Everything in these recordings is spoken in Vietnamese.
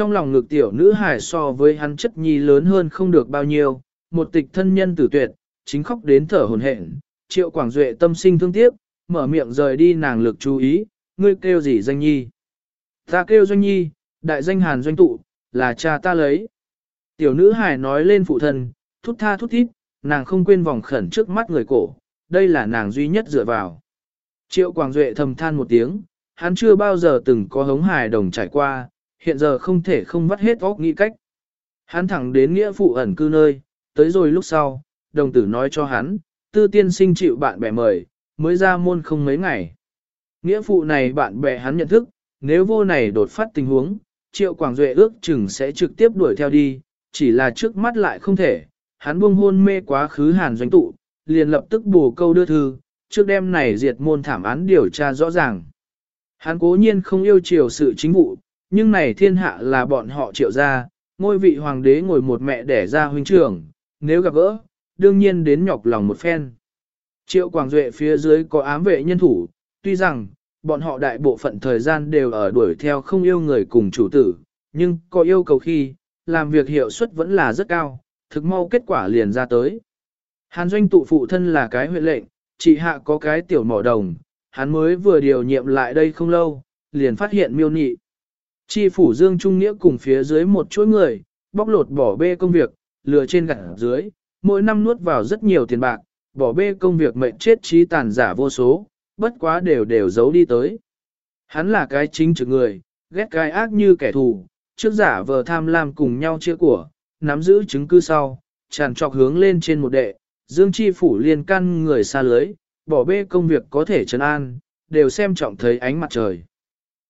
Trong lòng ngực tiểu nữ hài so với hắn chất nhi lớn hơn không được bao nhiêu, một tịch thân nhân tử tuyệt, chính khóc đến thở hồn hển. Triệu Quảng Duệ tâm sinh thương tiếc, mở miệng rời đi nàng lực chú ý, ngươi kêu gì danh nhi? Ta kêu doanh nhi, đại danh hàn doanh tụ, là cha ta lấy. Tiểu nữ hài nói lên phụ thân, thút tha thút thít, nàng không quên vòng khẩn trước mắt người cổ, đây là nàng duy nhất dựa vào. Triệu Quảng Duệ thầm than một tiếng, hắn chưa bao giờ từng có hống hài đồng trải qua, hiện giờ không thể không vắt hết óc nghĩ cách. Hắn thẳng đến nghĩa phụ ẩn cư nơi, tới rồi lúc sau, đồng tử nói cho hắn, tư tiên sinh chịu bạn bè mời, mới ra môn không mấy ngày. Nghĩa phụ này bạn bè hắn nhận thức, nếu vô này đột phát tình huống, Triệu Quảng Duệ ước chừng sẽ trực tiếp đuổi theo đi, chỉ là trước mắt lại không thể, hắn buông hôn mê quá khứ hàn doanh tụ, liền lập tức bổ câu đưa thư, trước đêm này diệt môn thảm án điều tra rõ ràng. Hắn cố nhiên không yêu chiều sự chính vụ, nhưng này thiên hạ là bọn họ triệu gia, ngôi vị hoàng đế ngồi một mẹ đẻ ra huynh trưởng, nếu gặp gỡ, đương nhiên đến nhọc lòng một phen. Triệu Quảng Duệ phía dưới có ám vệ nhân thủ, tuy rằng, bọn họ đại bộ phận thời gian đều ở đuổi theo không yêu người cùng chủ tử, nhưng có yêu cầu khi, làm việc hiệu suất vẫn là rất cao, thực mau kết quả liền ra tới. Hàn doanh tụ phụ thân là cái huyện lệnh, chị hạ có cái tiểu mỏ đồng, hắn mới vừa điều nhiệm lại đây không lâu, liền phát hiện miêu nị. Chi phủ Dương Trung Nghĩa cùng phía dưới một chuỗi người, bóc lột bỏ bê công việc, lừa trên gặt dưới, mỗi năm nuốt vào rất nhiều tiền bạc, bỏ bê công việc mệnh chết trí tàn giả vô số, bất quá đều đều giấu đi tới. Hắn là cái chính trực người, ghét cái ác như kẻ thù, trước giả vờ tham lam cùng nhau chia của, nắm giữ chứng cứ sau, tràn trọc hướng lên trên một đệ, dương chi phủ liên căn người xa lưới, bỏ bê công việc có thể trấn an, đều xem trọng thấy ánh mặt trời.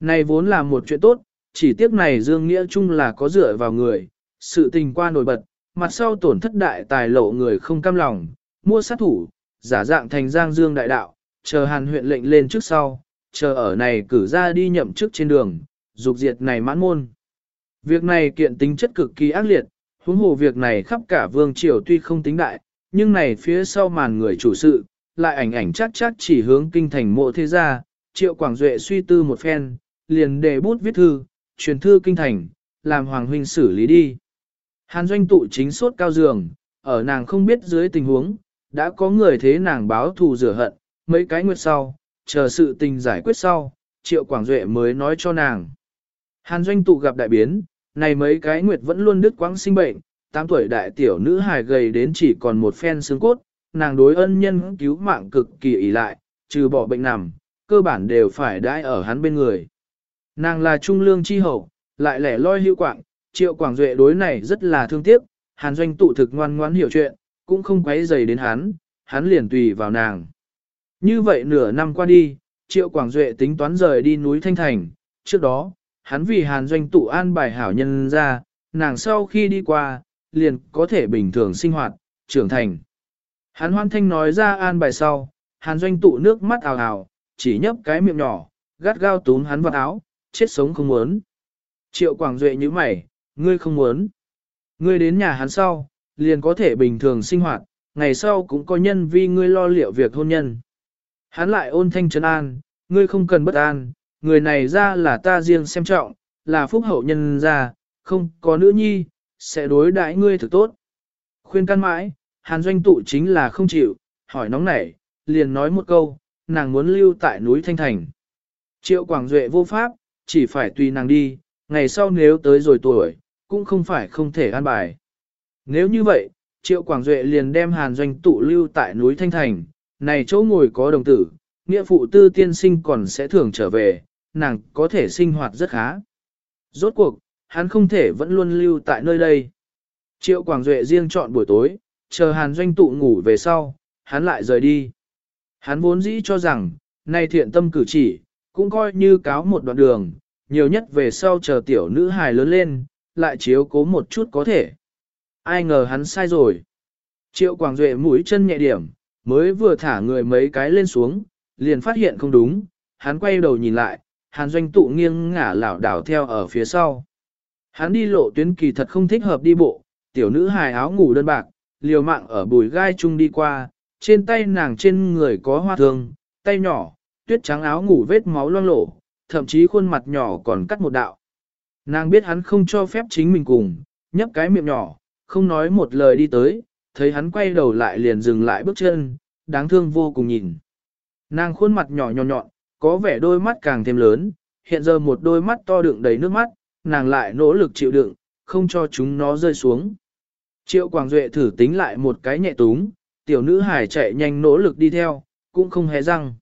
Này vốn là một chuyện tốt, chỉ tiếc này dương nghĩa chung là có dựa vào người, sự tình qua nổi bật, mặt sau tổn thất đại tài lộ người không cam lòng, mua sát thủ, giả dạng thành giang dương đại đạo, chờ hàn huyện lệnh lên trước sau, chờ ở này cử ra đi nhậm chức trên đường, dục diệt này mãn môn. Việc này kiện tính chất cực kỳ ác liệt, huống hồ việc này khắp cả vương triều tuy không tính đại, nhưng này phía sau màn người chủ sự, lại ảnh ảnh chắc chắc chỉ hướng kinh thành mộ thế gia, triệu quảng duệ suy tư một phen, liền đề bút viết thư, truyền thư kinh thành, làm hoàng huynh xử lý đi. Hàn doanh tụ chính suốt cao giường, ở nàng không biết dưới tình huống, đã có người thế nàng báo thù rửa hận, mấy cái nguyệt sau, chờ sự tình giải quyết sau, triệu quảng duệ mới nói cho nàng. Hàn doanh tụ gặp đại biến, này mấy cái nguyệt vẫn luôn đứt quãng sinh bệnh, 8 tuổi đại tiểu nữ hài gầy đến chỉ còn một phen xương cốt, nàng đối ân nhân cứu mạng cực kỳ ý lại, trừ bỏ bệnh nằm, cơ bản đều phải đãi ở hắn bên người. Nàng là trung lương chi hậu, lại lẻ loi hữu quạng, triệu quảng duệ đối này rất là thương tiếc, hàn doanh tụ thực ngoan ngoãn hiểu chuyện, cũng không quấy dày đến hắn, hắn liền tùy vào nàng. Như vậy nửa năm qua đi, triệu quảng duệ tính toán rời đi núi Thanh Thành, trước đó, hắn vì hàn doanh tụ an bài hảo nhân ra, nàng sau khi đi qua, liền có thể bình thường sinh hoạt, trưởng thành. Hắn hoan thanh nói ra an bài sau, hàn doanh tụ nước mắt ào ào, chỉ nhấp cái miệng nhỏ, gắt gao túm hắn vào áo, chết sống không muốn. Triệu Quảng Duệ như mày, ngươi không muốn. Ngươi đến nhà hắn sau, liền có thể bình thường sinh hoạt, ngày sau cũng có nhân vì ngươi lo liệu việc hôn nhân. Hắn lại ôn thanh trấn an, ngươi không cần bất an, người này ra là ta riêng xem trọng, là phúc hậu nhân ra, không có nữ nhi, sẽ đối đãi ngươi thực tốt. Khuyên can mãi, hàn doanh tụ chính là không chịu, hỏi nóng nảy, liền nói một câu, nàng muốn lưu tại núi Thanh Thành. Triệu Quảng Duệ vô pháp, chỉ phải tùy nàng đi, ngày sau nếu tới rồi tuổi, cũng không phải không thể an bài. Nếu như vậy, Triệu Quảng Duệ liền đem hàn doanh tụ lưu tại núi Thanh Thành, này chỗ ngồi có đồng tử, nghĩa phụ tư tiên sinh còn sẽ thường trở về, nàng có thể sinh hoạt rất khá. Rốt cuộc, hắn không thể vẫn luôn lưu tại nơi đây. Triệu Quảng Duệ riêng chọn buổi tối, chờ hàn doanh tụ ngủ về sau, hắn lại rời đi. Hắn vốn dĩ cho rằng, nay thiện tâm cử chỉ, cũng coi như cáo một đoạn đường, nhiều nhất về sau chờ tiểu nữ hài lớn lên, lại chiếu cố một chút có thể. Ai ngờ hắn sai rồi. Triệu Quảng Duệ mũi chân nhẹ điểm, mới vừa thả người mấy cái lên xuống, liền phát hiện không đúng, hắn quay đầu nhìn lại, hàn doanh tụ nghiêng ngả lảo đảo theo ở phía sau. Hắn đi lộ tuyến kỳ thật không thích hợp đi bộ, tiểu nữ hài áo ngủ đơn bạc, liều mạng ở bùi gai chung đi qua, trên tay nàng trên người có hoa thương, tay nhỏ, tuyết trắng áo ngủ vết máu loang lổ, thậm chí khuôn mặt nhỏ còn cắt một đạo. Nàng biết hắn không cho phép chính mình cùng, nhấp cái miệng nhỏ, không nói một lời đi tới, thấy hắn quay đầu lại liền dừng lại bước chân, đáng thương vô cùng nhìn. Nàng khuôn mặt nhỏ nhọn nhọn, có vẻ đôi mắt càng thêm lớn, hiện giờ một đôi mắt to đựng đầy nước mắt, nàng lại nỗ lực chịu đựng, không cho chúng nó rơi xuống. Triệu Quảng Duệ thử tính lại một cái nhẹ túng, tiểu nữ hải chạy nhanh nỗ lực đi theo, cũng không hé răng.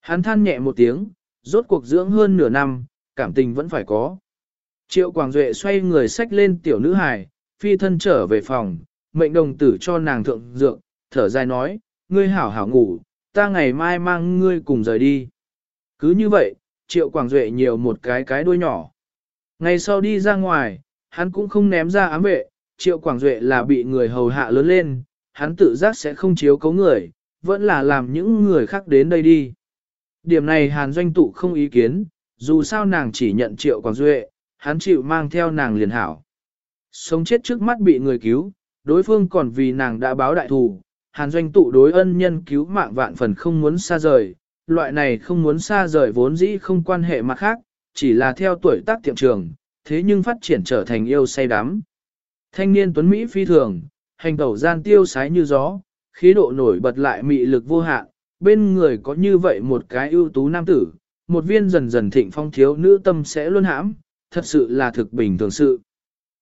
Hắn than nhẹ một tiếng, rốt cuộc dưỡng hơn nửa năm, cảm tình vẫn phải có. Triệu Quảng Duệ xoay người xách lên tiểu nữ hải, phi thân trở về phòng, mệnh đồng tử cho nàng thượng dược, thở dài nói, ngươi hảo hảo ngủ, ta ngày mai mang ngươi cùng rời đi. Cứ như vậy, Triệu Quảng Duệ nhiều một cái cái đuôi nhỏ. Ngày sau đi ra ngoài, hắn cũng không ném ra ám vệ, Triệu Quảng Duệ là bị người hầu hạ lớn lên, hắn tự giác sẽ không chiếu cấu người, vẫn là làm những người khác đến đây đi. Điểm này Hàn Doanh Tụ không ý kiến, dù sao nàng chỉ nhận Triệu Quảng Duệ, hắn chịu mang theo nàng liền hảo. Sống chết trước mắt bị người cứu, đối phương còn vì nàng đã báo đại thù, Hàn Doanh Tụ đối ân nhân cứu mạng vạn phần không muốn xa rời, loại này không muốn xa rời vốn dĩ không quan hệ mặt khác, chỉ là theo tuổi tác tiệm trường, thế nhưng phát triển trở thành yêu say đắm. Thanh niên tuấn Mỹ phi thường, hành tẩu gian tiêu sái như gió, khí độ nổi bật lại mị lực vô hạn, bên người có như vậy một cái ưu tú nam tử, một viên dần dần thịnh phong thiếu nữ tâm sẽ luôn hãm, thật sự là thực bình thường sự.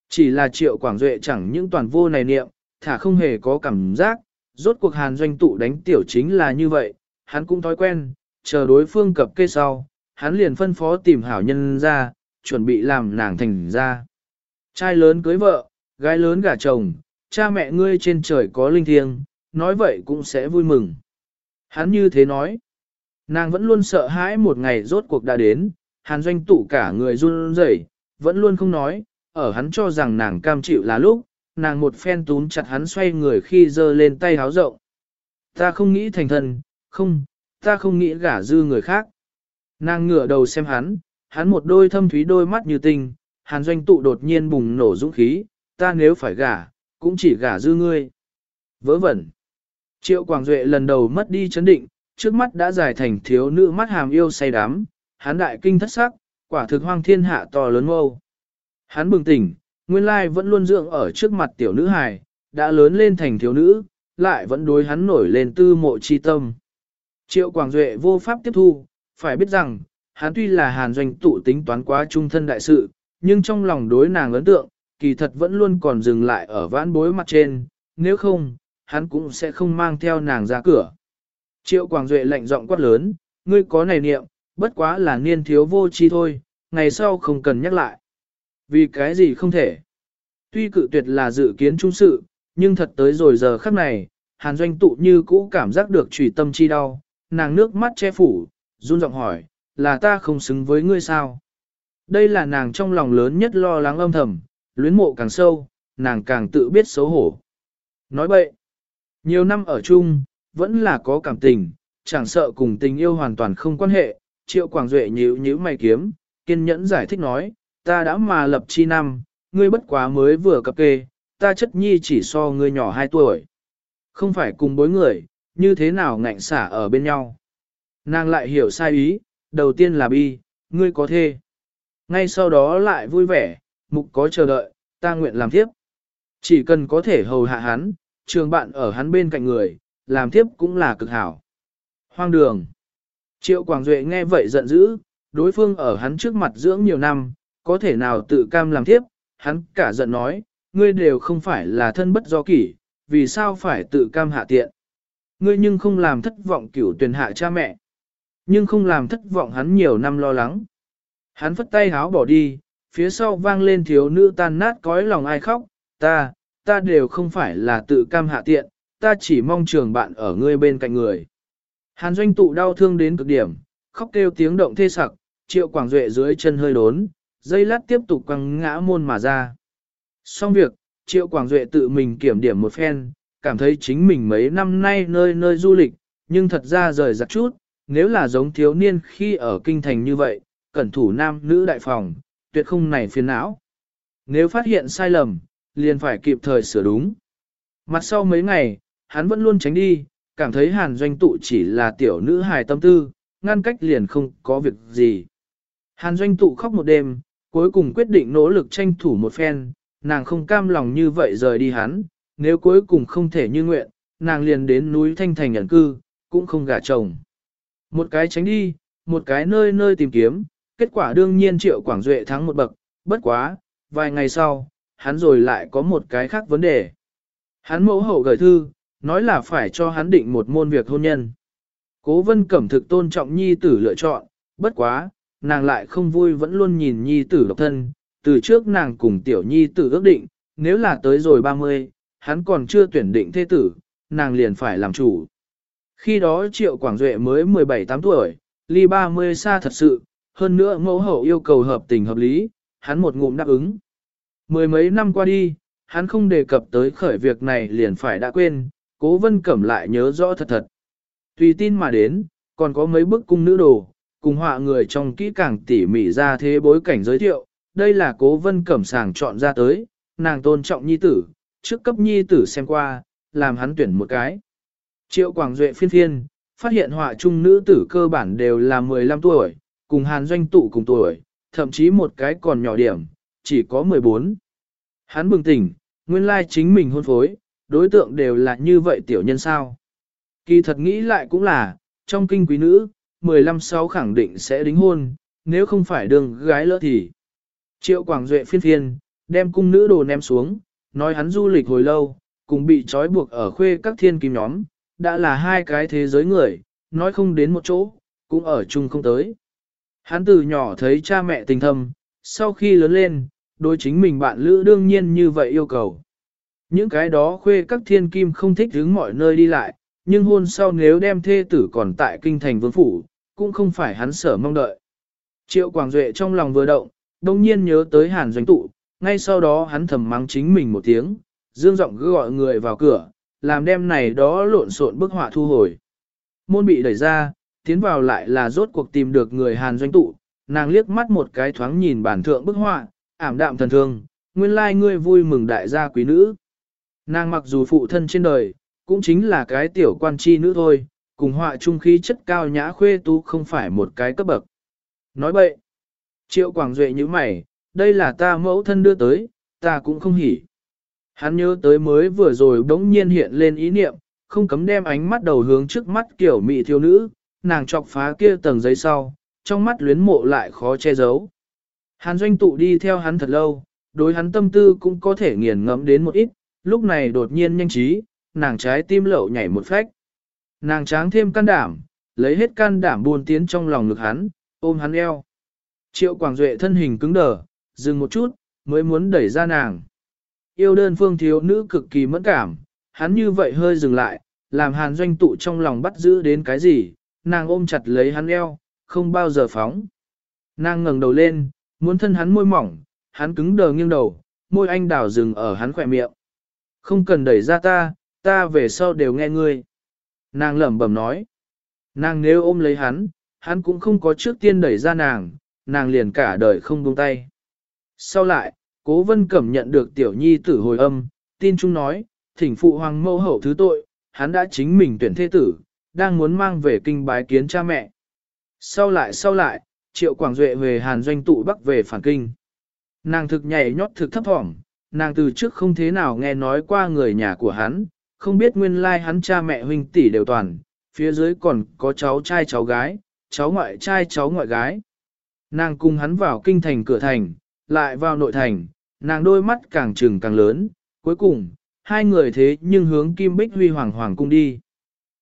Chỉ là triệu quảng duệ chẳng những toàn vô này niệm, thả không hề có cảm giác, rốt cuộc hàn doanh tụ đánh tiểu chính là như vậy, hắn cũng thói quen, chờ đối phương cập kê sau, hắn liền phân phó tìm hảo nhân ra, chuẩn bị làm nàng thành ra. Trai lớn cưới vợ, gái lớn gả chồng, cha mẹ ngươi trên trời có linh thiêng, nói vậy cũng sẽ vui mừng. Hắn như thế nói, nàng vẫn luôn sợ hãi một ngày rốt cuộc đã đến, hàn doanh tụ cả người run rẩy, vẫn luôn không nói, ở hắn cho rằng nàng cam chịu là lúc, nàng một phen túm chặt hắn xoay người khi giơ lên tay háo rộng. Ta không nghĩ thành thần, không, ta không nghĩ gả dư người khác. Nàng ngửa đầu xem hắn, hắn một đôi thâm thúy đôi mắt như tinh, hàn doanh tụ đột nhiên bùng nổ dũng khí, ta nếu phải gả, cũng chỉ gả dư ngươi. Vớ vẩn. Triệu Quảng Duệ lần đầu mất đi chấn định, trước mắt đã giải thành thiếu nữ mắt hàm yêu say đắm, hắn đại kinh thất sắc, quả thực hoang thiên hạ to lớn mâu. Hắn bừng tỉnh, nguyên lai vẫn luôn dưỡng ở trước mặt tiểu nữ hài, đã lớn lên thành thiếu nữ, lại vẫn đối hắn nổi lên tư mộ chi tâm. Triệu Quảng Duệ vô pháp tiếp thu, phải biết rằng, hắn tuy là hàn doanh tụ tính toán quá trung thân đại sự, nhưng trong lòng đối nàng ấn tượng, kỳ thật vẫn luôn còn dừng lại ở vãn bối mặt trên, nếu không, hắn cũng sẽ không mang theo nàng ra cửa. Triệu Quảng Duệ lạnh giọng quát lớn, ngươi có này niệm, bất quá là niên thiếu vô chi thôi, ngày sau không cần nhắc lại. Vì cái gì không thể? Tuy cự tuyệt là dự kiến trung sự, nhưng thật tới rồi giờ khắc này, hàn doanh tụ như cũ cảm giác được trùy tâm chi đau, nàng nước mắt che phủ, run giọng hỏi, là ta không xứng với ngươi sao? Đây là nàng trong lòng lớn nhất lo lắng âm thầm, luyến mộ càng sâu, nàng càng tự biết xấu hổ. Nói bậy, nhiều năm ở chung, vẫn là có cảm tình, chẳng sợ cùng tình yêu hoàn toàn không quan hệ, triệu quảng duệ nhíu nhíu mày kiếm, kiên nhẫn giải thích nói, ta đã mà lập chi năm, ngươi bất quá mới vừa cập kê, ta chất nhi chỉ so ngươi nhỏ 2 tuổi. Không phải cùng bối người, như thế nào ngạnh xả ở bên nhau. Nàng lại hiểu sai ý, đầu tiên là bi, ngươi có thê. Ngay sau đó lại vui vẻ, mục có chờ đợi, ta nguyện làm tiếp. Chỉ cần có thể hầu hạ hắn, trường bạn ở hắn bên cạnh người, làm tiếp cũng là cực hảo. Hoang đường. Triệu Quảng Duệ nghe vậy giận dữ, đối phương ở hắn trước mặt dưỡng nhiều năm, có thể nào tự cam làm tiếp, hắn cả giận nói, ngươi đều không phải là thân bất do kỷ, vì sao phải tự cam hạ tiện. Ngươi nhưng không làm thất vọng cửu tuyển hạ cha mẹ, nhưng không làm thất vọng hắn nhiều năm lo lắng. Hắn phất tay háo bỏ đi, phía sau vang lên thiếu nữ tan nát cõi lòng ai khóc, ta, ta đều không phải là tự cam hạ tiện, ta chỉ mong trường bạn ở ngươi bên cạnh người. Hàn doanh tụ đau thương đến cực điểm, khóc kêu tiếng động thê sặc, triệu quảng duệ dưới chân hơi đốn, dây lát tiếp tục quăng ngã môn mà ra. Xong việc, triệu quảng duệ tự mình kiểm điểm một phen, cảm thấy chính mình mấy năm nay nơi nơi du lịch, nhưng thật ra rời giặc chút, nếu là giống thiếu niên khi ở kinh thành như vậy, cẩn thủ nam nữ đại phòng, tuyệt không này phiền não. Nếu phát hiện sai lầm, liền phải kịp thời sửa đúng. Mặt sau mấy ngày, hắn vẫn luôn tránh đi, cảm thấy hàn doanh tụ chỉ là tiểu nữ hài tâm tư, ngăn cách liền không có việc gì. Hàn doanh tụ khóc một đêm, cuối cùng quyết định nỗ lực tranh thủ một phen, nàng không cam lòng như vậy rời đi hắn, nếu cuối cùng không thể như nguyện, nàng liền đến núi Thanh Thành nhận cư, cũng không gả chồng. Một cái tránh đi, một cái nơi nơi tìm kiếm, kết quả đương nhiên Triệu Quảng Duệ thắng một bậc, bất quá, vài ngày sau, hắn rồi lại có một cái khác vấn đề. Hắn mẫu hậu gửi thư, nói là phải cho hắn định một môn việc hôn nhân. Cố vân cẩm thực tôn trọng nhi tử lựa chọn, bất quá, nàng lại không vui vẫn luôn nhìn nhi tử độc thân, từ trước nàng cùng tiểu nhi tử ước định, nếu là tới rồi 30, hắn còn chưa tuyển định thế tử, nàng liền phải làm chủ. Khi đó Triệu Quảng Duệ mới 17-8 tuổi, ly 30 xa thật sự, hơn nữa mẫu hậu yêu cầu hợp tình hợp lý, hắn một ngụm đáp ứng. Mười mấy năm qua đi, hắn không đề cập tới khởi việc này liền phải đã quên, cố vân cẩm lại nhớ rõ thật thật. Tùy tin mà đến, còn có mấy bức cung nữ đồ, cùng họa người trong kỹ càng tỉ mỉ ra thế bối cảnh giới thiệu, đây là cố vân cẩm sàng chọn ra tới, nàng tôn trọng nhi tử, trước cấp nhi tử xem qua, làm hắn tuyển một cái. Triệu Quảng Duệ phiên phiên, phát hiện họa trung nữ tử cơ bản đều là 15 tuổi, cùng hàn doanh tụ cùng tuổi, thậm chí một cái còn nhỏ điểm, chỉ có 14. Hắn bừng tỉnh, nguyên lai chính mình hôn phối, đối tượng đều là như vậy tiểu nhân sao. Kỳ thật nghĩ lại cũng là, trong kinh quý nữ, 15-6 khẳng định sẽ đính hôn, nếu không phải đường gái lỡ thì. Triệu Quảng Duệ phiên phiên, đem cung nữ đồ ném xuống, nói hắn du lịch hồi lâu, cùng bị trói buộc ở khuê các thiên kim nhóm, đã là hai cái thế giới người, nói không đến một chỗ, cũng ở chung không tới. Hắn từ nhỏ thấy cha mẹ tình thâm, sau khi lớn lên, đối chính mình bạn lữ đương nhiên như vậy yêu cầu. Những cái đó khuê các thiên kim không thích hướng mọi nơi đi lại, nhưng hôn sau nếu đem thê tử còn tại kinh thành vương phủ, cũng không phải hắn sở mong đợi. Triệu Quảng Duệ trong lòng vừa động, đồng nhiên nhớ tới hàn doanh tụ, ngay sau đó hắn thầm mắng chính mình một tiếng, dương giọng gọi người vào cửa, làm đêm này đó lộn xộn bức họa thu hồi. Môn bị đẩy ra, tiến vào lại là rốt cuộc tìm được người hàn doanh tụ, nàng liếc mắt một cái thoáng nhìn bản thượng bức họa, ảm đạm thần thương, nguyên lai ngươi vui mừng đại gia quý nữ. Nàng mặc dù phụ thân trên đời, cũng chính là cái tiểu quan chi nữ thôi, cùng họa trung khí chất cao nhã khuê tú không phải một cái cấp bậc. Nói bậy, triệu quảng duệ như mày, đây là ta mẫu thân đưa tới, ta cũng không hỉ. Hắn nhớ tới mới vừa rồi đống nhiên hiện lên ý niệm, không cấm đem ánh mắt đầu hướng trước mắt kiểu mị thiếu nữ, nàng chọc phá kia tầng giấy sau, trong mắt luyến mộ lại khó che giấu. Hàn doanh tụ đi theo hắn thật lâu, đối hắn tâm tư cũng có thể nghiền ngẫm đến một ít, lúc này đột nhiên nhanh trí, nàng trái tim lậu nhảy một phách. Nàng tráng thêm can đảm, lấy hết can đảm buôn tiến trong lòng ngực hắn, ôm hắn eo. Triệu Quảng Duệ thân hình cứng đờ, dừng một chút, mới muốn đẩy ra nàng. Yêu đơn phương thiếu nữ cực kỳ mẫn cảm, hắn như vậy hơi dừng lại, làm hàn doanh tụ trong lòng bắt giữ đến cái gì, nàng ôm chặt lấy hắn eo, không bao giờ phóng. Nàng ngẩng đầu lên, muốn thân hắn môi mỏng, hắn cứng đờ nghiêng đầu, môi anh đào dừng ở hắn khỏe miệng. Không cần đẩy ra ta, ta về sau đều nghe ngươi. Nàng lẩm bẩm nói. Nàng nếu ôm lấy hắn, hắn cũng không có trước tiên đẩy ra nàng, nàng liền cả đời không buông tay. Sau lại, cố vân cẩm nhận được tiểu nhi tử hồi âm, tin chung nói, thỉnh phụ hoàng mâu hậu thứ tội, hắn đã chính mình tuyển thế tử, đang muốn mang về kinh bái kiến cha mẹ. Sau lại sau lại, triệu quảng duệ về hàn doanh tụ bắc về phản kinh. Nàng thực nhảy nhót thực thấp thỏm, nàng từ trước không thế nào nghe nói qua người nhà của hắn, không biết nguyên lai hắn cha mẹ huynh tỷ đều toàn, phía dưới còn có cháu trai cháu gái, cháu ngoại trai cháu ngoại gái. Nàng cùng hắn vào kinh thành cửa thành, lại vào nội thành, nàng đôi mắt càng trừng càng lớn, cuối cùng, hai người thế nhưng hướng Kim Bích Huy Hoàng Hoàng cung đi.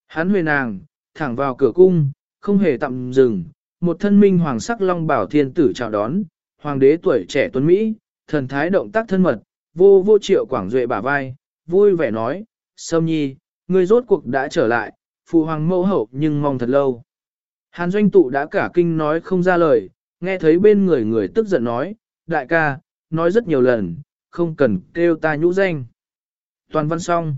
Hắn huề nàng, thẳng vào cửa cung, không hề tạm dừng, một thân minh hoàng sắc long bảo thiên tử chào đón, hoàng đế tuổi trẻ tuấn Mỹ, thần thái động tác thân mật, vô vô triệu quảng duệ bả vai, vui vẻ nói, Sâm Nhi, ngươi rốt cuộc đã trở lại, phụ hoàng mẫu hậu nhưng mong thật lâu. Hàn doanh tụ đã cả kinh nói không ra lời, nghe thấy bên người người tức giận nói, đại ca, nói rất nhiều lần, không cần kêu ta nhũ danh. Toàn văn xong.